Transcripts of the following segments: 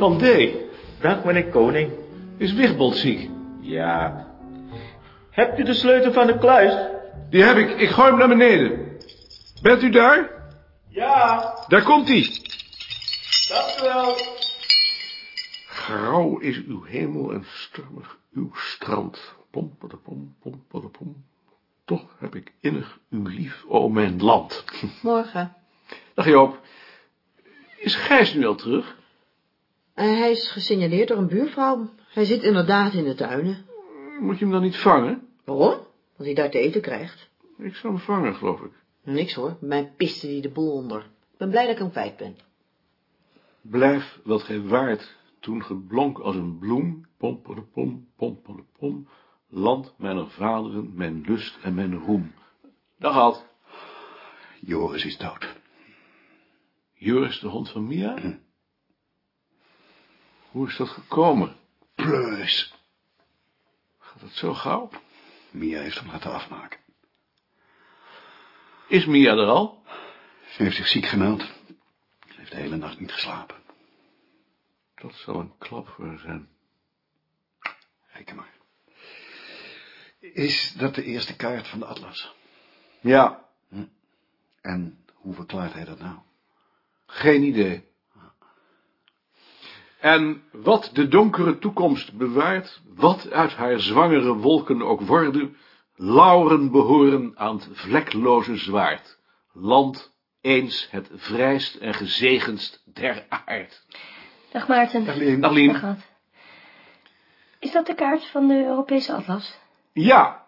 Pandé. Dag, meneer Koning. Is Wigbold ziek? Ja. Hebt u de sleutel van de kluis? Die heb ik. Ik gooi hem naar beneden. Bent u daar? Ja, Daar komt hij. dank u wel. Grauw is uw hemel en stormig uw strand. Pom, pom, pom, pom, pom. Toch heb ik innig u lief, o mijn land. Morgen. Dag Joop. Is Gijs nu al terug? En hij is gesignaleerd door een buurvrouw. Hij zit inderdaad in de tuinen. Moet je hem dan niet vangen? Waarom? Als hij daar te eten krijgt. Ik zou hem vangen, geloof ik. Niks hoor, mij piste die de boel onder. Ik ben blij dat ik hem kwijt ben. Blijf wat gij waart, toen geblonk als een bloem, pompelepom, pompelepom, land mijner vaderen, mijn lust en mijn roem. Dag Ad. Joris is dood. Joris, de hond van Mia? Hoe is dat gekomen? Pleus. Gaat het zo gauw? Mia heeft hem laten afmaken. Is Mia er al? Ze heeft zich ziek gemeld. Ze heeft de hele nacht niet geslapen. Dat zal een klap voor haar zijn. Reken maar. Is dat de eerste kaart van de atlas? Ja, En hoe verklaart hij dat nou? geen idee. En wat de donkere toekomst bewaart, wat uit haar zwangere wolken ook worden, lauren behoren aan het vlekloze zwaard. Land eens het vrijst en gezegendst der aard. Dag Maarten. Dag Lien. Dag Lien. Dag Ad. Is dat de kaart van de Europese atlas? Ja,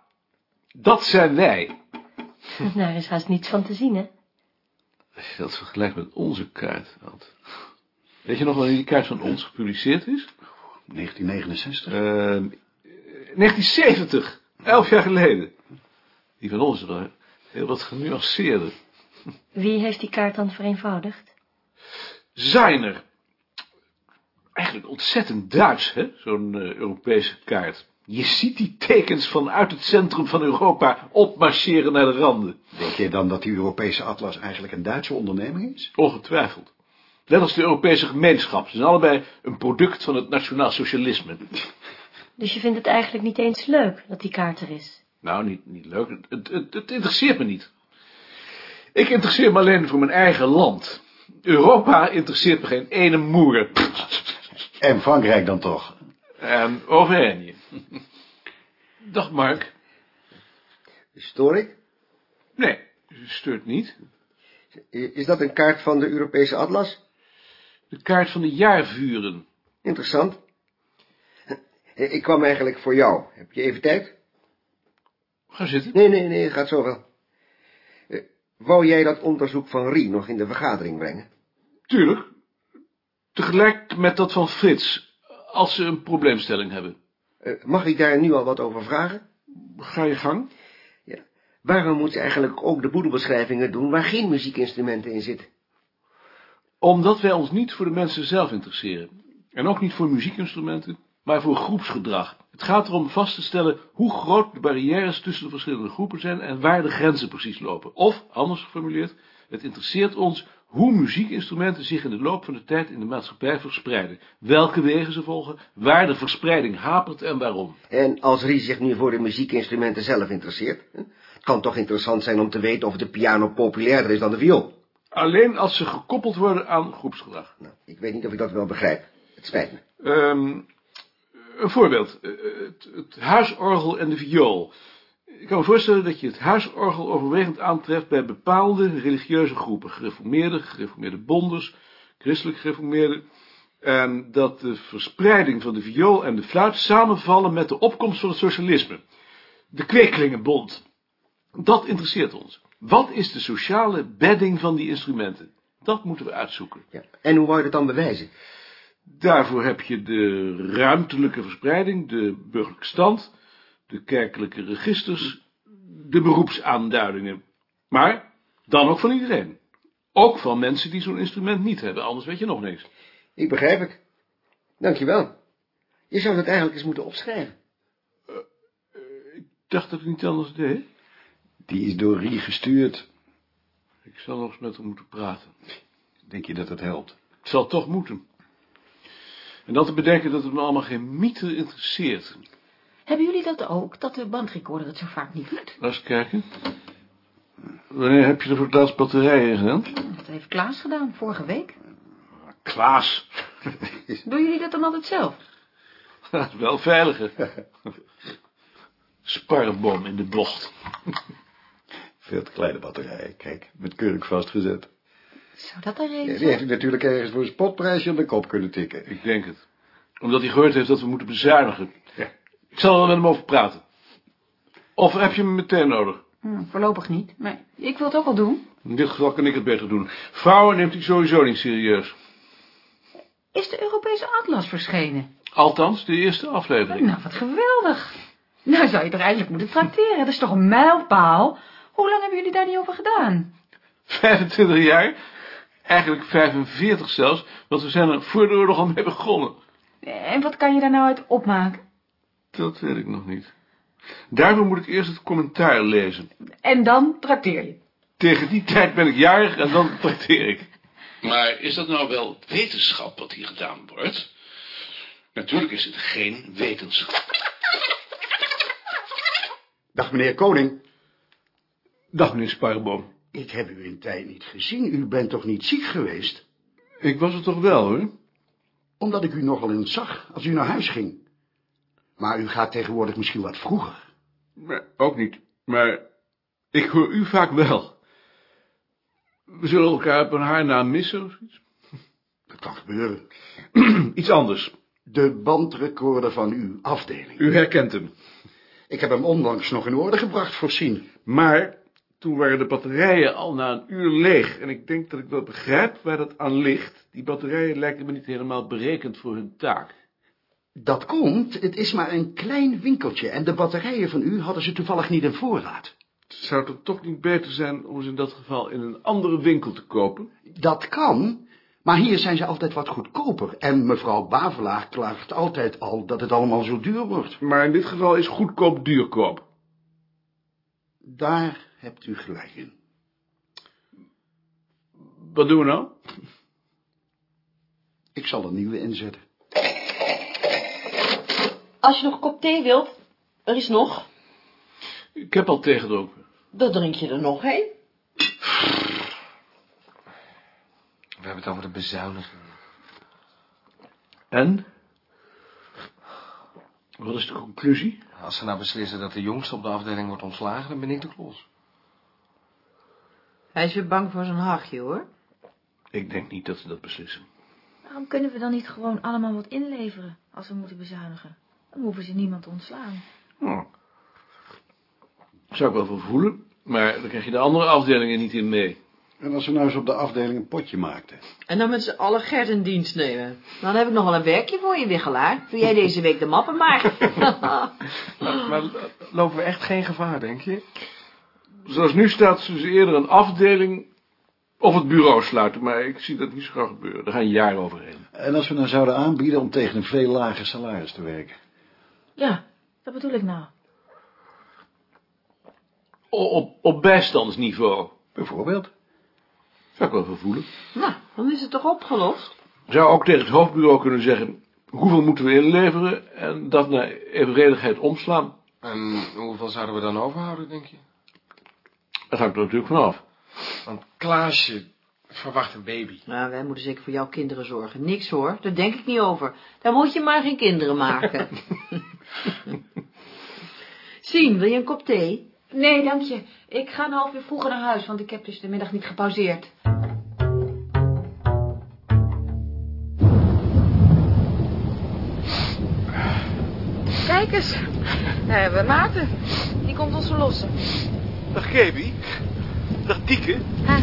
dat zijn wij. Daar is haast niets van te zien, hè? Als je dat vergelijkt met onze kaart, Ad. Weet je nog wanneer die kaart van ons gepubliceerd is? 1969? Eh, 1970, elf jaar geleden. Die van ons is wel heel wat genuanceerder. Wie heeft die kaart dan vereenvoudigd? Zijner. Eigenlijk ontzettend Duits, hè, zo'n eh, Europese kaart. Je ziet die tekens vanuit het centrum van Europa opmarcheren naar de randen. Denk je dan dat die Europese atlas eigenlijk een Duitse onderneming is? Ongetwijfeld. Net als de Europese gemeenschap. Ze zijn allebei een product van het nationaal socialisme. Dus je vindt het eigenlijk niet eens leuk dat die kaart er is? Nou, niet, niet leuk. Het, het, het interesseert me niet. Ik interesseer me alleen voor mijn eigen land. Europa interesseert me geen ene moer. En Frankrijk dan toch? En Auvergne. Dag Mark. Stoor ik? Nee, u steurt niet. Is dat een kaart van de Europese atlas? De kaart van de jaarvuren. Interessant. Ik kwam eigenlijk voor jou. Heb je even tijd? Ga zitten. Nee, nee, nee, het gaat zo wel. Eh, Wou jij dat onderzoek van Rie nog in de vergadering brengen? Tuurlijk. Tegelijk met dat van Frits, als ze een probleemstelling hebben. Eh, Mag ik daar nu al wat over vragen? Ga je gang. Waarom moet je eigenlijk ook de boedelbeschrijvingen doen waar geen muziekinstrumenten in zitten? Omdat wij ons niet voor de mensen zelf interesseren. En ook niet voor muziekinstrumenten, maar voor groepsgedrag. Het gaat erom vast te stellen hoe groot de barrières tussen de verschillende groepen zijn en waar de grenzen precies lopen. Of, anders geformuleerd, het interesseert ons hoe muziekinstrumenten zich in de loop van de tijd in de maatschappij verspreiden. Welke wegen ze volgen, waar de verspreiding hapert en waarom. En als Rie zich nu voor de muziekinstrumenten zelf interesseert? Het kan toch interessant zijn om te weten of de piano populairder is dan de viool? Alleen als ze gekoppeld worden aan groepsgedrag. Nou, ik weet niet of ik dat wel begrijp. Het spijt me. Ehm, een voorbeeld. Eh, Het, het huisorgel en de viool. Ik kan me voorstellen dat je het huisorgel overwegend aantreft bij bepaalde religieuze groepen. Gereformeerden, gereformeerde bonders, christelijk gereformeerden. En dat de verspreiding van de viool en de fluit samenvallen met de opkomst van het socialisme. De kwekelingenbond. Dat interesseert ons. Wat is de sociale bedding van die instrumenten? Dat moeten we uitzoeken. Ja. En hoe wou je dat dan bewijzen? Daarvoor heb je de ruimtelijke verspreiding, de burgerlijke stand, de kerkelijke registers, de beroepsaanduidingen. Maar dan ook van iedereen. Ook van mensen die zo'n instrument niet hebben, anders weet je nog niks. Ik begrijp het. Dankjewel. Je zou het eigenlijk eens moeten opschrijven. Ik dacht dat ik niet anders deed. Die is door Rie gestuurd. Ik zal nog eens met hem moeten praten. Denk je dat het helpt? Het zal toch moeten. En dan te bedenken dat het me allemaal geen mieter interesseert. Hebben jullie dat ook, dat de bandrecorder het zo vaak niet doet? Laat eens kijken. Wanneer heb je er voor het laatst batterijen gedaan? Dat heeft Klaas gedaan, vorige week. Klaas. Doen jullie dat dan altijd zelf? Dat is wel veiliger. Sparrenboom in de bocht. Veel te kleine batterijen, kijk, met keurig vastgezet. Zou dat een Ja, reden die zijn? heeft u natuurlijk ergens voor een spotprijsje op de kop kunnen tikken. Ik denk het. Omdat hij gehoord heeft dat we moeten bezuinigen. Ja. Ik zal er wel met hem over praten. Of heb je hem meteen nodig? Hm, voorlopig niet, maar ik wil het ook wel doen. In dit geval kan ik het beter doen. Vrouwen neemt hij sowieso niet serieus. Is de Europese atlas verschenen? Althans, de eerste aflevering. Nou, wat geweldig. Nou zou je toch eigenlijk moeten trakteren. Dat is toch een mijlpaal? Hoe lang hebben jullie daar niet over gedaan? 25 jaar. Eigenlijk 45 zelfs, want we zijn er voor de oorlog al mee begonnen. En wat kan je daar nou uit opmaken? Dat weet ik nog niet. Daarvoor moet ik eerst het commentaar lezen. En dan trakteer je. Tegen die tijd ben ik jarig en dan trakteer ik. Maar is dat nou wel wetenschap wat hier gedaan wordt? Natuurlijk is het geen wetenschap. Dag meneer Koning. Dag meneer Sparreboom. Ik heb u in tijd niet gezien. U bent toch niet ziek geweest? Ik was het toch wel hoor. Omdat ik u nogal eens zag als u naar huis ging. Maar u gaat tegenwoordig misschien wat vroeger. Maar ook niet. Maar ik hoor u vaak wel. We zullen elkaar op een haar na missen of iets. Dat kan gebeuren. Iets anders. De bandrecorder van uw afdeling. U herkent hem. Ik heb hem onlangs nog in orde gebracht, voorzien. Maar toen waren de batterijen al na een uur leeg. En ik denk dat ik wel begrijp waar dat aan ligt. Die batterijen lijken me niet helemaal berekend voor hun taak. Dat komt, het is maar een klein winkeltje en de batterijen van u hadden ze toevallig niet in voorraad. Zou het toch niet beter zijn om ze in dat geval in een andere winkel te kopen? Dat kan, maar hier zijn ze altijd wat goedkoper. En mevrouw Bavelaar klaagt altijd al dat het allemaal zo duur wordt. Maar in dit geval is goedkoop duurkoop. Daar hebt u gelijk in. Wat doen we nou? Ik zal een nieuwe inzetten. Als je nog een kop thee wilt, er is nog. Ik heb al thee gedronken. Dan drink je er nog heen. We hebben het over de bezuiniging. En? Wat is de conclusie? Als ze nou beslissen dat de jongste op de afdeling wordt ontslagen, dan ben ik de klos. Hij is weer bang voor zijn hachje, hoor. Ik denk niet dat ze dat beslissen. Waarom kunnen we dan niet gewoon allemaal wat inleveren als we moeten bezuinigen? Dan hoeven ze niemand te ontslaan. Oh. Zou ik wel voor voelen, maar dan krijg je de andere afdelingen niet in mee. En als we nou eens op de afdeling een potje maakten? En dan met z'n allen Gert in dienst nemen. Dan heb ik nog wel een werkje voor je, Wiggelaar. Doe jij deze week de mappen maar. Maar lopen we echt geen gevaar, denk je? Zoals nu staat, zullen ze eerder een afdeling of het bureau sluiten, maar ik zie dat niet zo graag gebeuren. Daar gaan jaren overheen. En als we nou zouden aanbieden om tegen een veel lager salaris te werken? Ja, dat bedoel ik nou. O- op, op bijstandsniveau. Bijvoorbeeld. Zou ik wel voor voelen. nou, dan is het toch opgelost? Zou ook tegen het hoofdbureau kunnen zeggen, hoeveel moeten we inleveren en dat naar evenredigheid omslaan. En hoeveel zouden we dan overhouden, denk je? Daar hangt er natuurlijk vanaf. Want Klaasje verwacht een baby. Nou, wij moeten zeker voor jouw kinderen zorgen. Niks hoor, daar denk ik niet over. Daar moet je maar geen kinderen maken. Sien, wil je een kop thee? Nee, dank je. Ik ga een half uur vroeger naar huis, want ik heb dus de middag niet gepauzeerd. Kijk eens. Daar hebben we Maarten. Die komt ons verlossen. Dag Gaby. Dag Dieke. Hè?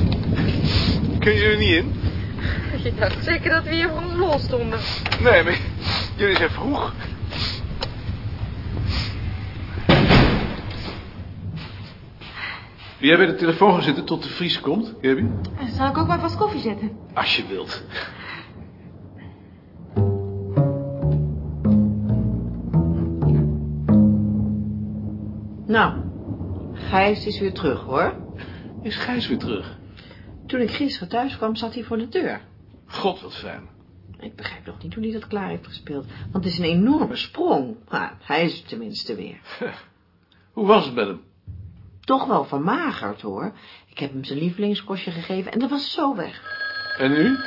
Kun je er niet in? Je dacht zeker dat we hier voor ons lol stonden. Nee, maar jullie zijn vroeg. Jij bij de telefoon gaan zitten tot de Vries komt, Gaby? Zal ik ook maar vast koffie zetten? Als je wilt. Gijs is weer terug, hoor. Is Gijs weer terug? Toen ik gisteren thuis kwam, zat hij voor de deur. God, wat fijn. Ik begrijp nog niet hoe hij dat klaar heeft gespeeld. Want het is een enorme sprong. Maar hij is het tenminste weer. Hoe was het met hem? Toch wel vermagerd, hoor. Ik heb hem zijn lievelingskostje gegeven en dat was zo weg. En nu?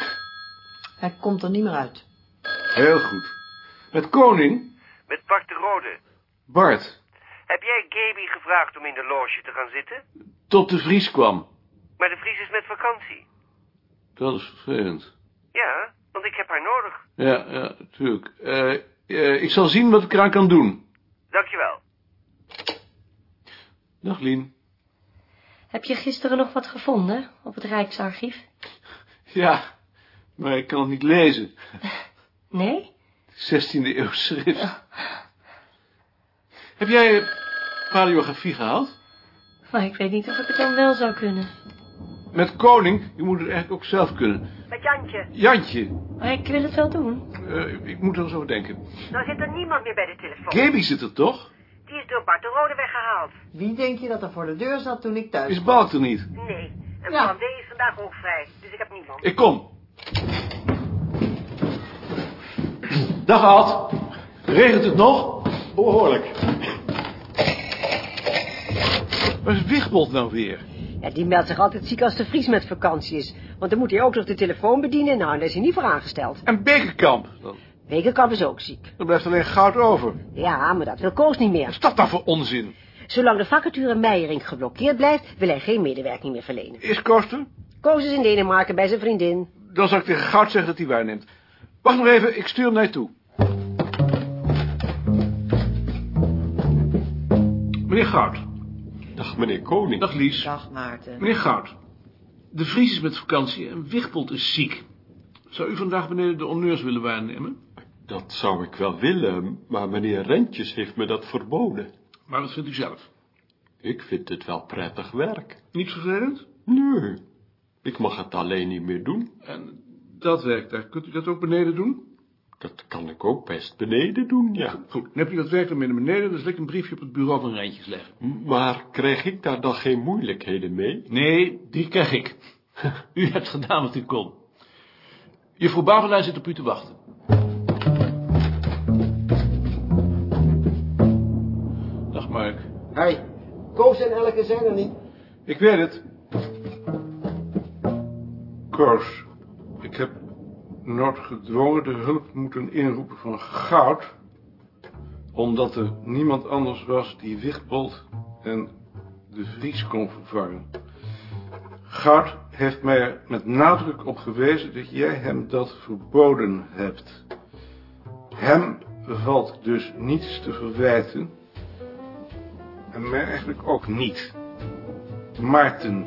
Hij komt er niet meer uit. Heel goed. Met koning? Met Bart de Rode. Bart, Heb jij Gaby gevraagd om in de loge te gaan zitten? tot de Vries kwam. Maar de Vries is met vakantie. Dat is vervelend. Ja, want ik heb haar nodig. Ja, ja, natuurlijk. Eh, eh, ik zal zien wat ik eraan kan doen. Dankjewel. Dag, Lien. Heb je gisteren nog wat gevonden op het Rijksarchief? Ja, maar ik kan het niet lezen. Nee? 16e eeuw schrift. Heb jij eh, paleografie gehaald? Maar ik weet niet of ik het dan wel zou kunnen. Met koning? Je moet het eigenlijk ook zelf kunnen. Met Jantje. Jantje, Maar ik wil het wel doen. eh, ik moet er eens over denken. Nou zit er niemand meer bij de telefoon. Gaby zit er toch? Die is door Bart de Rode weggehaald. Wie denk je dat er voor de deur zat toen ik thuis Is Balk er niet? Nee. En Ja. Van D is vandaag ook vrij. Dus ik heb niemand. Ik kom. Dag, Ad. Regent het nog? Behoorlijk. Waar is Wigbold nou weer? Ja, die meldt zich altijd ziek als de Vries met vakantie is. Want dan moet hij ook nog de telefoon bedienen. Nou, daar is hij niet voor aangesteld. En Bekenkamp? Dan, Bekenkamp is ook ziek. dan blijft alleen goud over. Ja, maar dat wil Koos niet meer. Wat is dat nou voor onzin? Zolang de vacature Meijering geblokkeerd blijft, wil hij geen medewerking meer verlenen. Is Koos er? Koos is in Denemarken bij zijn vriendin. Dan zal ik tegen Goud zeggen dat hij waarneemt. Wacht nog even, ik stuur hem naar je toe. Meneer Goud. Dag, meneer Koning. Dag, Lies. Dag, Maarten. Meneer Goud. De Vries is met vakantie en Wigbold is ziek. Zou u vandaag beneden de honneurs willen waarnemen? Dat zou ik wel willen, maar meneer Rentjes heeft me dat verboden. Maar wat vindt u zelf? Ik vind het wel prettig werk. Niet vervelend? Nee, ik mag het alleen niet meer doen. En dat werk daar, kunt u dat ook beneden doen? Dat kan ik ook best beneden doen, ja. Goed, dan heb u dat werk dan mee naar beneden, dan zal ik een briefje op het bureau van Rijntjes leggen. Maar krijg ik daar dan geen moeilijkheden mee? Nee, die krijg ik. U hebt gedaan wat u kon. Juffrouw Bavelaar zit op u te wachten. Dag Mark. Hé, Koos en Elke zijn er niet. Ik weet het. Koos, noodgedwongen de hulp moeten inroepen van goud, omdat er niemand anders was die Wichtbold en de Vries kon vervangen. Goud heeft mij er met nadruk op gewezen dat jij hem dat verboden hebt. Hem valt dus niets te verwijten, en mij eigenlijk ook niet. Maarten.